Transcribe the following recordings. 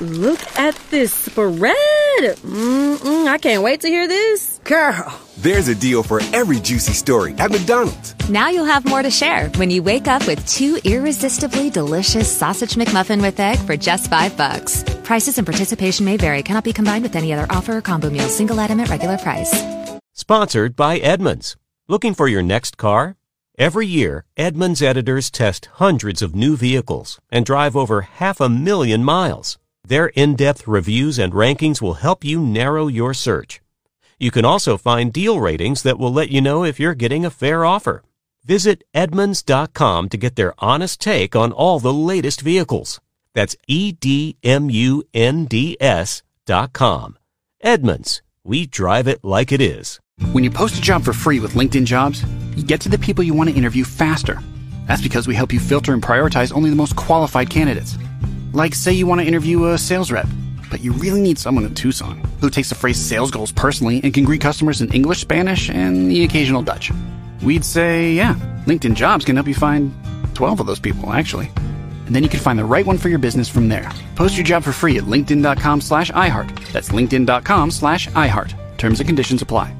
Look at this spread. Mm-mm, I can't wait to hear this. Girl. There's a deal for every juicy story at McDonald's. Now you'll have more to share when you wake up with two irresistibly delicious sausage McMuffin with egg for just five bucks. Prices and participation may vary. Cannot be combined with any other offer or combo meal. Single item at regular price. Sponsored by Edmunds. Looking for your next car? Every year, Edmunds editors test hundreds of new vehicles and drive over half a million miles. Their in-depth reviews and rankings will help you narrow your search. You can also find deal ratings that will let you know if you're getting a fair offer. Visit Edmunds.com to get their honest take on all the latest vehicles. That's E-D-M-U-N-D-S dot com. Edmunds. We drive it like it is. When you post a job for free with LinkedIn Jobs, you get to the people you want to interview faster. That's because we help you filter and prioritize only the most qualified candidates. Like, say you want to interview a sales rep, but you really need someone in Tucson who takes the phrase sales goals personally and can greet customers in English, Spanish, and the occasional Dutch. We'd say, yeah, LinkedIn Jobs can help you find 12 of those people, actually. And then you can find the right one for your business from there. Post your job for free at linkedin.com slash iHeart. That's linkedin.com slash iHeart. Terms and conditions apply.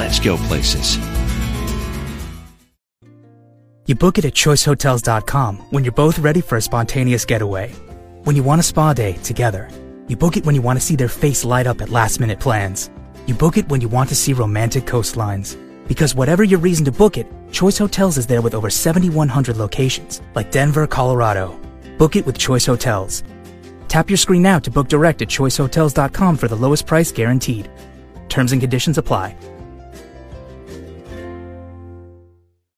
let's go places. You book it at choicehotels.com when you're both ready for a spontaneous getaway. When you want a spa day together. You book it when you want to see their face light up at last minute plans. You book it when you want to see romantic coastlines. Because whatever your reason to book it, Choice Hotels is there with over 7,100 locations, like Denver, Colorado. Book it with Choice Hotels. Tap your screen now to book direct at choicehotels.com for the lowest price guaranteed. Terms and conditions apply.